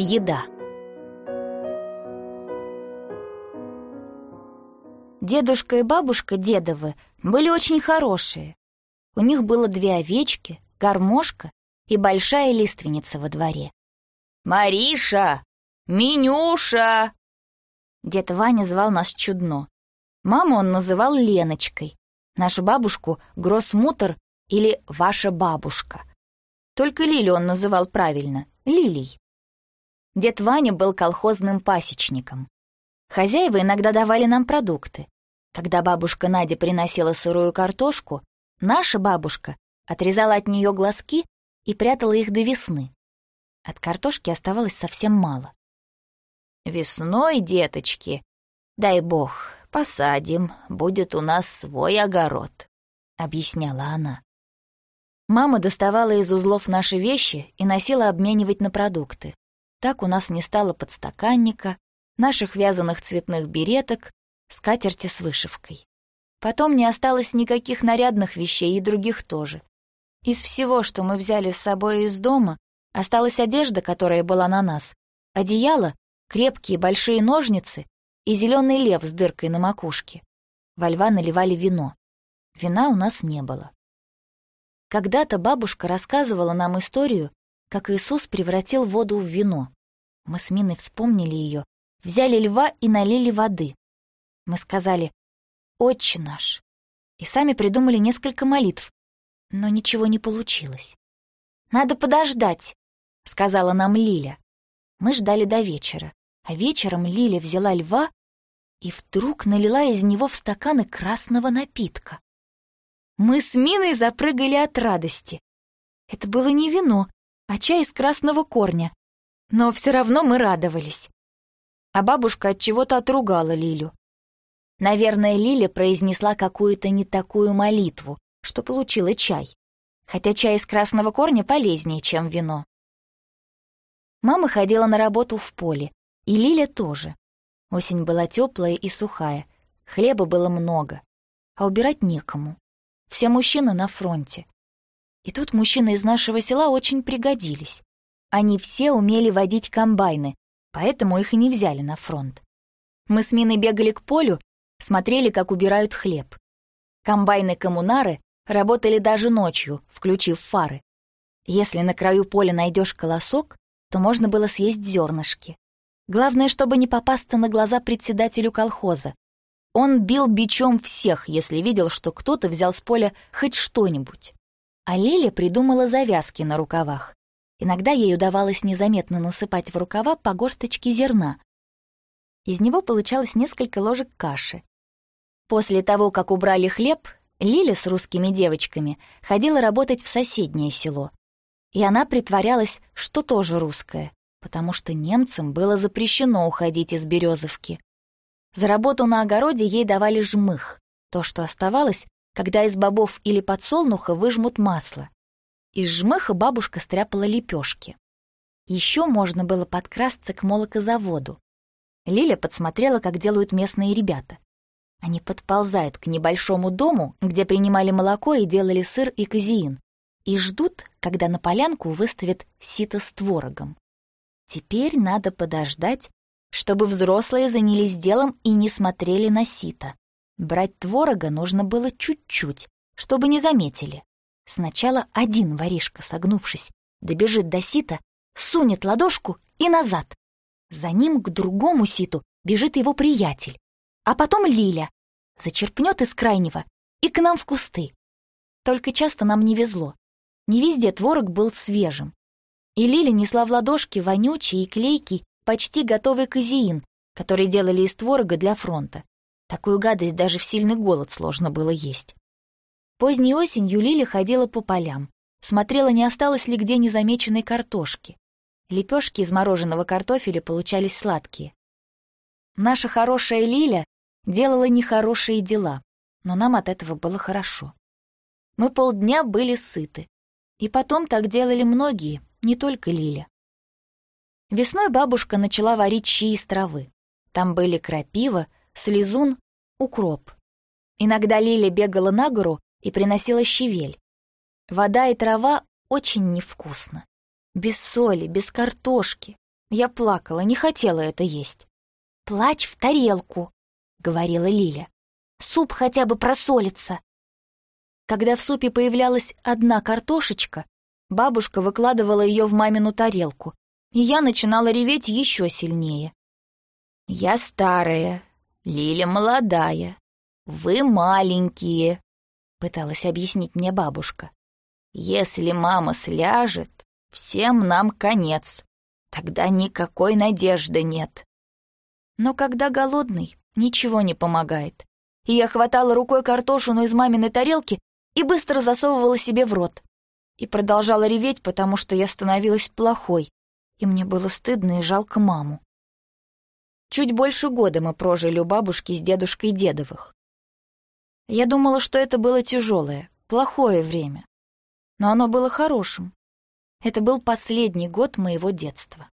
Еда. Дедушка и бабушка Дедовы были очень хорошие. У них было две овечки, гармошка и большая лиственница во дворе. «Мариша! Минюша!» Дед Ваня звал нас чудно. Маму он называл Леночкой, нашу бабушку — Гроссмутер или «ваша бабушка». Только Лилю он называл правильно — Лилей. Дед Ваня был колхозным пасечником. Хозяева иногда давали нам продукты. Когда бабушка Надя приносила сырую картошку, наша бабушка отрезала от нее глазки и прятала их до весны. От картошки оставалось совсем мало. «Весной, деточки, дай бог, посадим, будет у нас свой огород», — объясняла она. Мама доставала из узлов наши вещи и носила обменивать на продукты. Так у нас не стало подстаканника, наших вязаных цветных береток, скатерти с вышивкой. Потом не осталось никаких нарядных вещей и других тоже. Из всего, что мы взяли с собой из дома, осталась одежда, которая была на нас, одеяло, крепкие большие ножницы и зеленый лев с дыркой на макушке. Во льва наливали вино. Вина у нас не было. Когда-то бабушка рассказывала нам историю, как Иисус превратил воду в вино. Мы с Миной вспомнили ее, взяли льва и налили воды. Мы сказали «Отче наш» и сами придумали несколько молитв, но ничего не получилось. «Надо подождать», — сказала нам Лиля. Мы ждали до вечера, а вечером Лиля взяла льва и вдруг налила из него в стаканы красного напитка. Мы с Миной запрыгали от радости. Это было не вино, а чай из красного корня. Но все равно мы радовались. А бабушка от чего-то отругала Лилю. Наверное, Лиля произнесла какую-то не такую молитву, что получила чай. Хотя чай из красного корня полезнее, чем вино. Мама ходила на работу в поле, и Лиля тоже. Осень была теплая и сухая, хлеба было много, а убирать некому. Все мужчины на фронте. И тут мужчины из нашего села очень пригодились. Они все умели водить комбайны, поэтому их и не взяли на фронт. Мы с Миной бегали к полю, смотрели, как убирают хлеб. Комбайны-коммунары работали даже ночью, включив фары. Если на краю поля найдешь колосок, то можно было съесть зернышки. Главное, чтобы не попасться на глаза председателю колхоза. Он бил бичом всех, если видел, что кто-то взял с поля хоть что-нибудь. А Лиля придумала завязки на рукавах. Иногда ей удавалось незаметно насыпать в рукава по горсточке зерна. Из него получалось несколько ложек каши. После того, как убрали хлеб, Лиля с русскими девочками ходила работать в соседнее село. И она притворялась, что тоже русская, потому что немцам было запрещено уходить из Березовки. За работу на огороде ей давали жмых, то, что оставалось когда из бобов или подсолнуха выжмут масло. Из жмыха бабушка стряпала лепешки. Еще можно было подкрасться к молокозаводу. Лиля подсмотрела, как делают местные ребята. Они подползают к небольшому дому, где принимали молоко и делали сыр и казеин, и ждут, когда на полянку выставят сито с творогом. Теперь надо подождать, чтобы взрослые занялись делом и не смотрели на сито. Брать творога нужно было чуть-чуть, чтобы не заметили. Сначала один воришка, согнувшись, добежит до сита, сунет ладошку и назад. За ним к другому ситу бежит его приятель, а потом Лиля зачерпнет из крайнего и к нам в кусты. Только часто нам не везло. Не везде творог был свежим. И Лиля несла в ладошке вонючий и клейкий, почти готовый казеин, который делали из творога для фронта. Такую гадость даже в сильный голод сложно было есть. Поздней осенью Лили ходила по полям, смотрела, не осталось ли где незамеченной картошки. Лепешки из мороженого картофеля получались сладкие. Наша хорошая Лиля делала нехорошие дела, но нам от этого было хорошо. Мы полдня были сыты. И потом так делали многие, не только Лиля. Весной бабушка начала варить щи из травы. Там были крапива, слезун, укроп. Иногда Лиля бегала на гору и приносила щавель. Вода и трава очень невкусно. Без соли, без картошки. Я плакала, не хотела это есть. «Плачь в тарелку», — говорила Лиля. «Суп хотя бы просолится». Когда в супе появлялась одна картошечка, бабушка выкладывала ее в мамину тарелку, и я начинала реветь еще сильнее. «Я старая, Лиля молодая, вы маленькие», — пыталась объяснить мне бабушка. «Если мама сляжет, всем нам конец, тогда никакой надежды нет». Но когда голодный, ничего не помогает. И я хватала рукой картошину из маминой тарелки и быстро засовывала себе в рот. И продолжала реветь, потому что я становилась плохой, и мне было стыдно и жалко маму. Чуть больше года мы прожили у бабушки с дедушкой Дедовых. Я думала, что это было тяжелое, плохое время. Но оно было хорошим. Это был последний год моего детства.